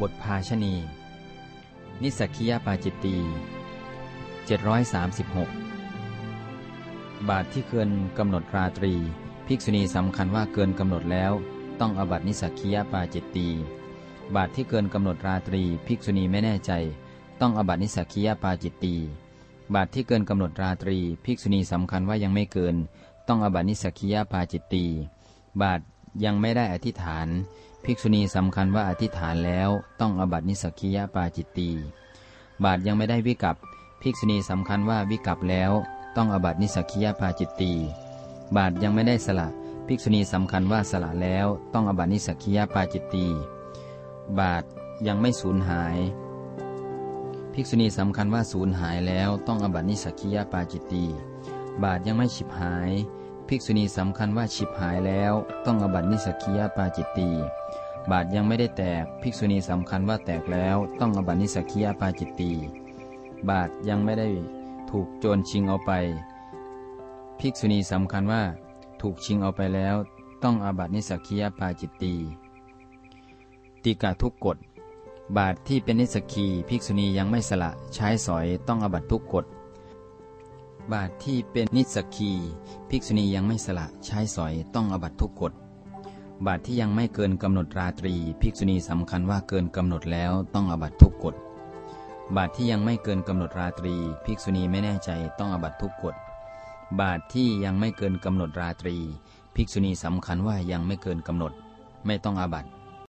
บทภาชณี นิสักียปาจิตตี736 บาทที่เกินกำหนดราตรี ภิกษุณีสำคัญว่าเกินกำหนดแล้ว ต้องอบัตินิสักียปาจิตตี บาทที่เกินกำหนดราตรี ภิกษุณีไม่แน่ใจ ต้องอบัตินิสักียปาจิตตี บาทที่เกินกำหนดราตรี ภิกษุณีสำคัญว่ายังไม่เกิน ต้องอบัตินิสักียปาจิตตี บาท ยังไม่ได้อธิษฐาน ภิกษุณีสำคัญว่าอธิษฐานแล้วต้องอบัตินิสกคียปาจิตตีบาทยังไม่ได้วิกัปภิกษุณีสำคัญว่าวิกัปแล้ว ต้องอบัตินิสกคียปาจิตตีบาทยังไม่ได้สละ ภิกษุณีสำคัญว่าสละแล้วต้องอบัตินิสกคียปาจิตตีบาทยังไม่สูญหาย ภิกษุณีสำคัญว่าสูญหายแล้วต้องอบัตินิสกคียปาจิตตีบาทยังไม่ฉิบหาย ภิกษุณีสำคัญว่าฉิบหายแล้วต้องอบัตินิสกคียปาจิตตีบาทยังไม่ได้แตกภิกษุณีสำคัญว่าแตกแล้วต้องอบัตินิสกคียปาจิตตีบาทยังไม่ได้ถูกโจรชิงเอาไป ภิกษุณีสำคัญว่า ถูกชิงเอาไปแล้ว ต้องอาบัตินิสกคียปาจิตตีติกาทุกกฎบาทที่เป็นนิสกีภิกษุณียังไม่สละใช้สอยต้องอบัตทุกกฎ บาทที่เป็นนิสกีภิกษุณียังไม่สละใช้สอยต้องอาบัตทุกกฎบาทที่ยังไม่เกินกำหนดราตรี ภิกษุณีสำคัญว่าเกินกำหนดแล้วต้องอาบัตทุกกฎบาทที่ยังไม่เกินกำหนดราตรี ภิกษุณีไม่แน่ใจต้องอาบัตทุกกฎบาทที่ยังไม่เกินกำหนดราตรี ภิกษุณีสำคัญว่ายังไม่เกินกำหนด ไม่ต้องอาบัติ